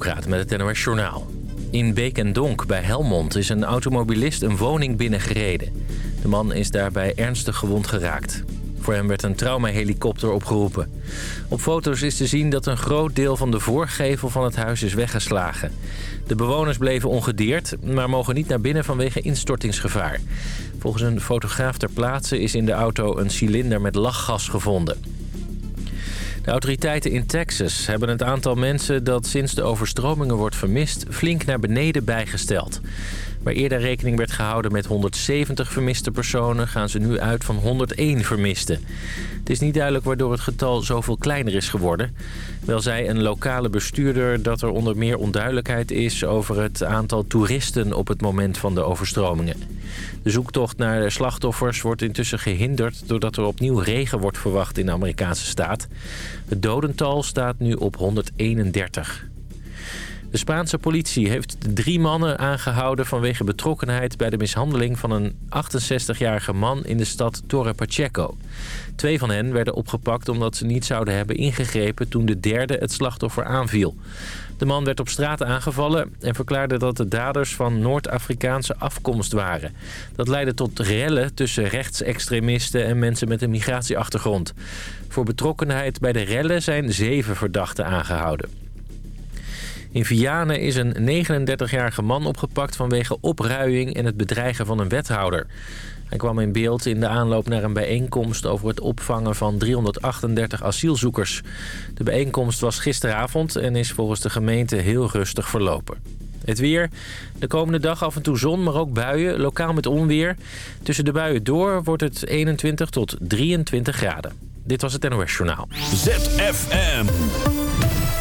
Met het NOS Journaal. In Beek en Donk bij Helmond is een automobilist een woning binnengereden. De man is daarbij ernstig gewond geraakt. Voor hem werd een traumahelikopter opgeroepen. Op foto's is te zien dat een groot deel van de voorgevel van het huis is weggeslagen. De bewoners bleven ongedeerd, maar mogen niet naar binnen vanwege instortingsgevaar. Volgens een fotograaf ter plaatse is in de auto een cilinder met lachgas gevonden. De autoriteiten in Texas hebben het aantal mensen dat sinds de overstromingen wordt vermist flink naar beneden bijgesteld. Waar eerder rekening werd gehouden met 170 vermiste personen... gaan ze nu uit van 101 vermisten. Het is niet duidelijk waardoor het getal zoveel kleiner is geworden. Wel zei een lokale bestuurder dat er onder meer onduidelijkheid is... over het aantal toeristen op het moment van de overstromingen. De zoektocht naar de slachtoffers wordt intussen gehinderd... doordat er opnieuw regen wordt verwacht in de Amerikaanse staat. Het dodental staat nu op 131. De Spaanse politie heeft drie mannen aangehouden vanwege betrokkenheid bij de mishandeling van een 68-jarige man in de stad Torre Pacheco. Twee van hen werden opgepakt omdat ze niet zouden hebben ingegrepen toen de derde het slachtoffer aanviel. De man werd op straat aangevallen en verklaarde dat de daders van Noord-Afrikaanse afkomst waren. Dat leidde tot rellen tussen rechtsextremisten en mensen met een migratieachtergrond. Voor betrokkenheid bij de rellen zijn zeven verdachten aangehouden. In Vianen is een 39-jarige man opgepakt vanwege opruiing en het bedreigen van een wethouder. Hij kwam in beeld in de aanloop naar een bijeenkomst over het opvangen van 338 asielzoekers. De bijeenkomst was gisteravond en is volgens de gemeente heel rustig verlopen. Het weer. De komende dag af en toe zon, maar ook buien. Lokaal met onweer. Tussen de buien door wordt het 21 tot 23 graden. Dit was het NOS Journaal. ZFM.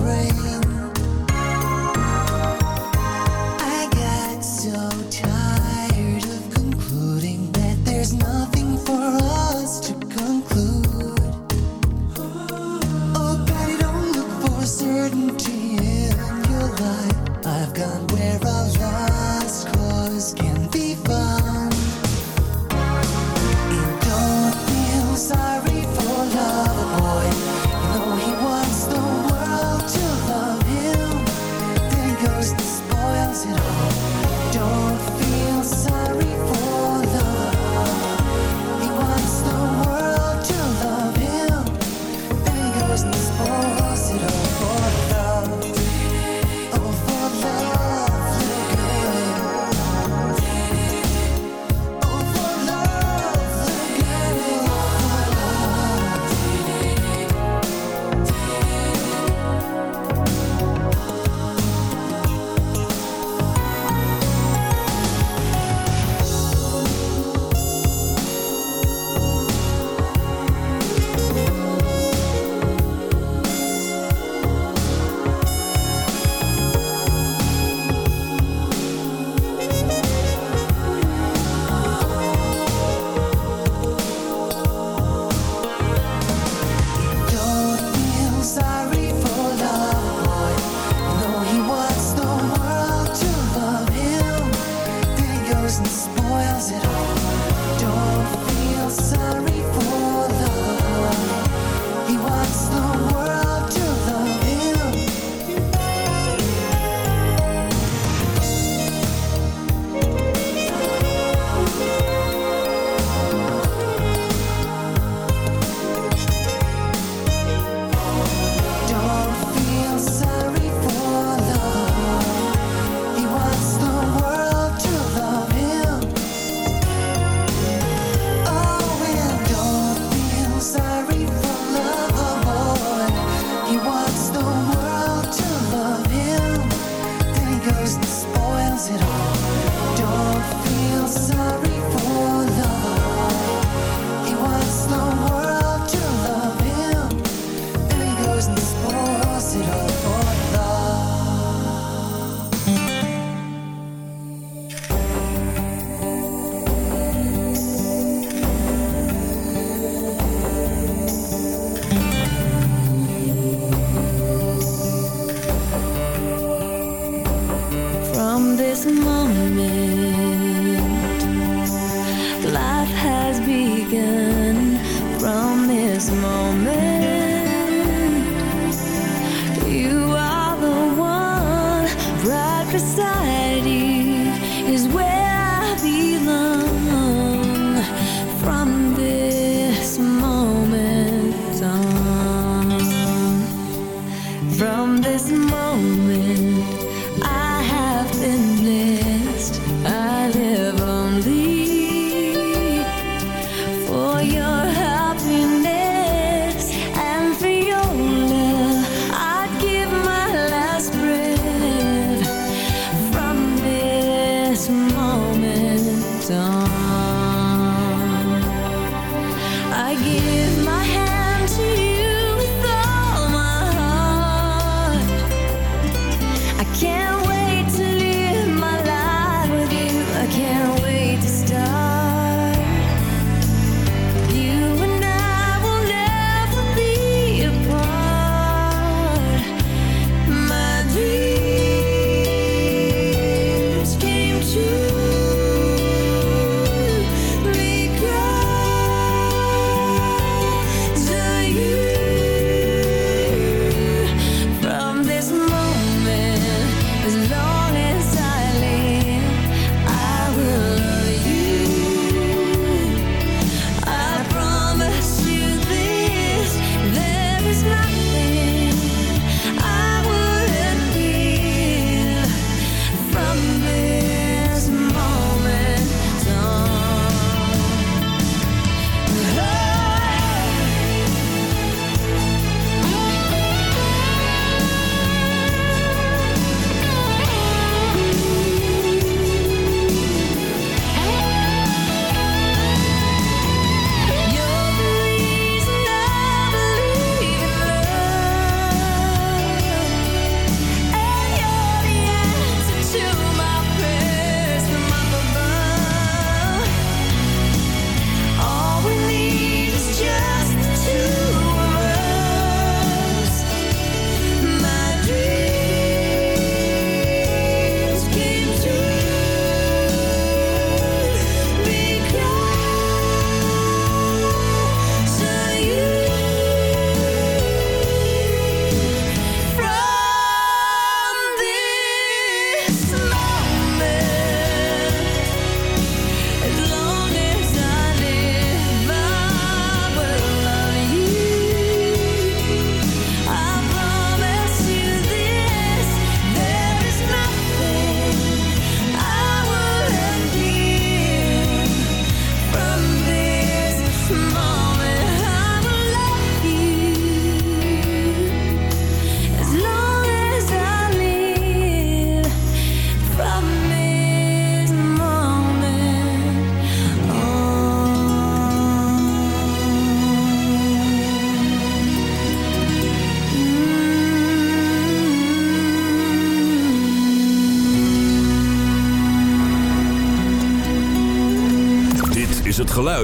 Rain.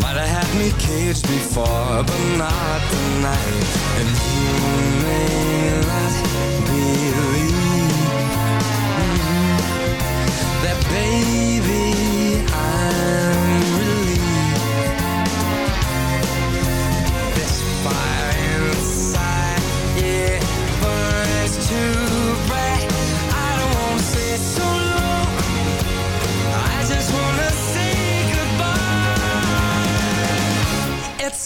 Might have had me caged before, but not tonight. And you may not believe that, baby, I'm relieved. This fire inside, yeah, burns too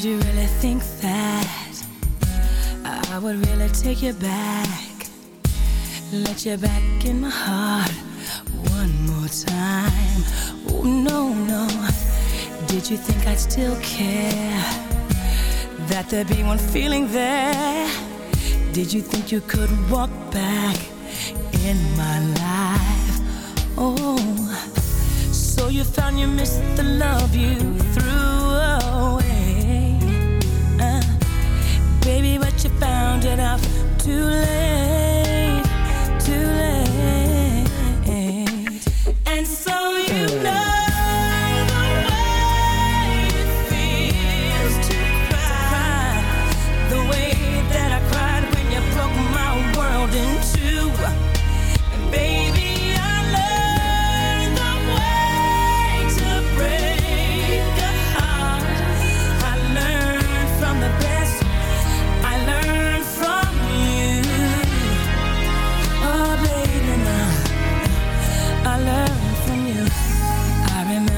Did you really think that I would really take you back? Let you back in my heart one more time. Oh, no, no. Did you think I'd still care? That there'd be one feeling there? Did you think you could walk back in my life? Oh, so you found you missed the love you threw baby, but you found it out too late, too late. And so you know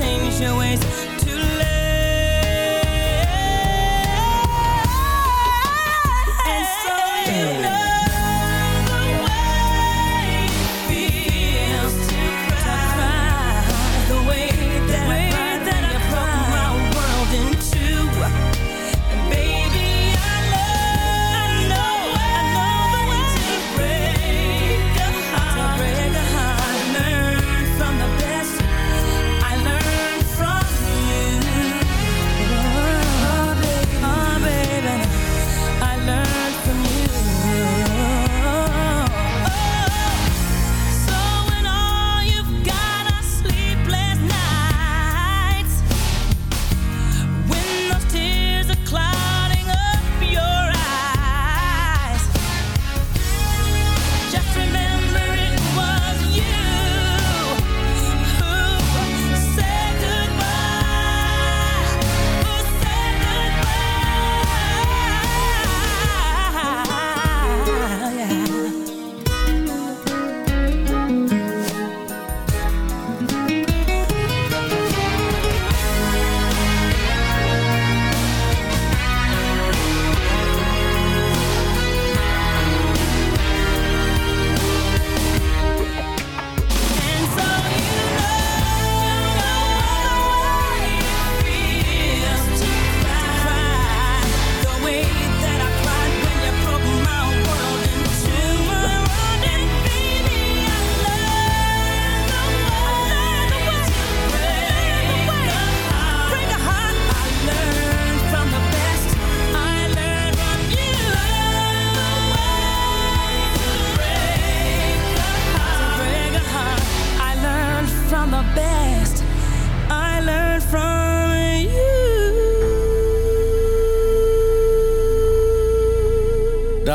change your ways.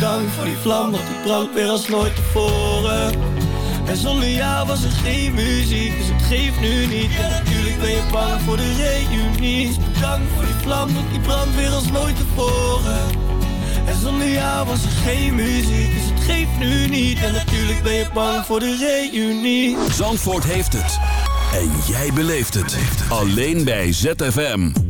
Bedankt voor die vlam, want die brandt weer als nooit tevoren. En zonder jou was er geen muziek, dus het geeft nu niet. En natuurlijk ben je bang voor de reunie. Dus bedankt voor die vlam, want die brandt weer als nooit tevoren. En zonder jou was er geen muziek, dus het geeft nu niet. En natuurlijk ben je bang voor de reunie. Zandvoort heeft het. En jij beleeft het. Alleen bij ZFM.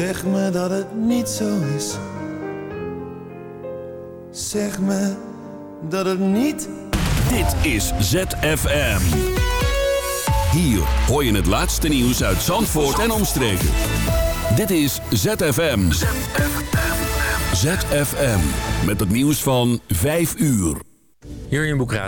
Zeg me dat het niet zo is. Zeg me dat het niet. Dit is ZFM. Hier hoor je het laatste nieuws uit Zandvoort en omstreken. Dit is ZFM. ZFM. ZFM. Met het nieuws van 5 uur. Jurjen Boekraat